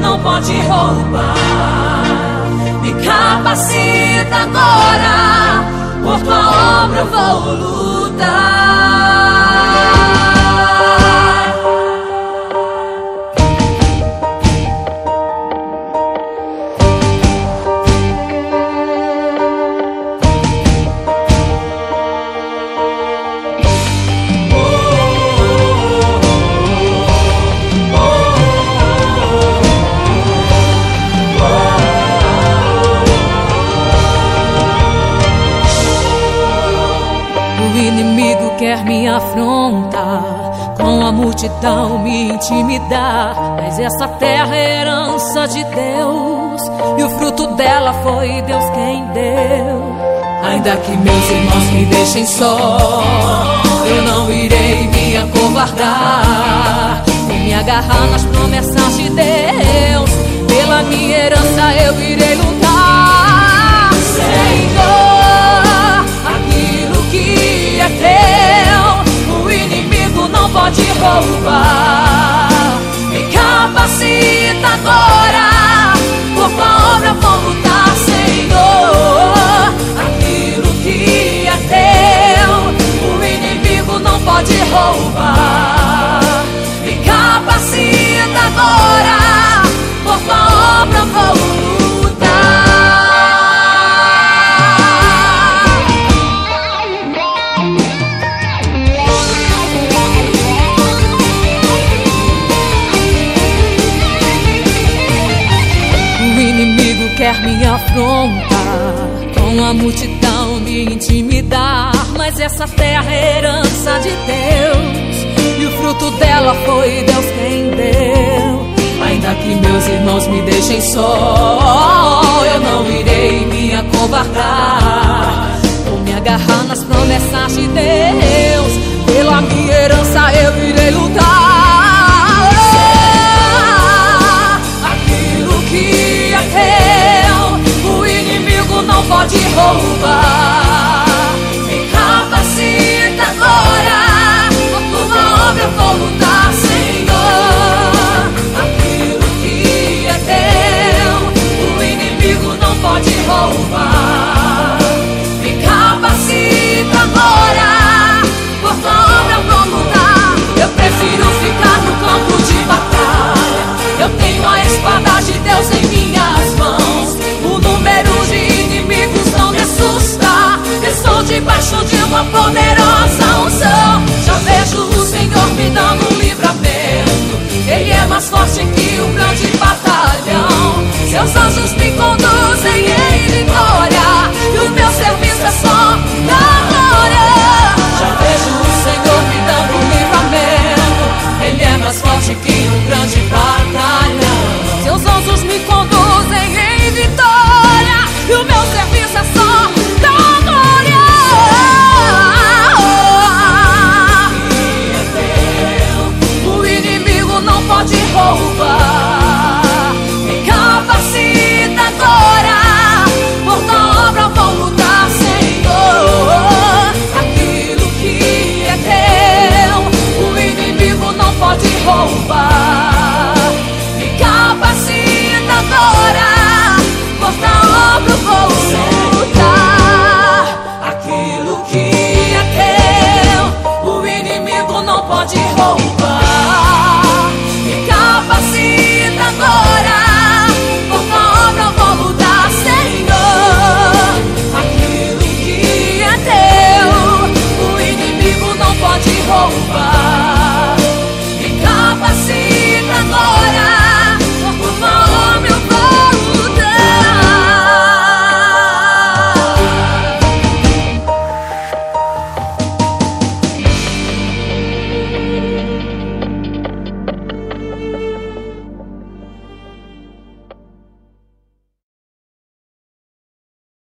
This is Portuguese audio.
não pode roubar. Me capacita agora, por tua obra eu vou lutar. Quer me afrontar, com a multidão me intimidar. Mas essa terra é herança de Deus, e o fruto dela foi Deus quem deu. Ainda que meus irmãos me deixem só, eu não irei me acovardar. Vou me agarrar nas promessas de Deus, pela minha herança pode roubar. Me capacita agora, quer me afrontar, com a multidão me intimidar. Mas essa terra é herança de Deus, e o fruto dela foi Deus quem deu. Ainda que meus irmãos me deixem só, eu não irei me acovardar. Vou me agarrar nas promessas de Deus, pela minha herança eu irei lutar. debaixo de uma poderosa unção. Já vejo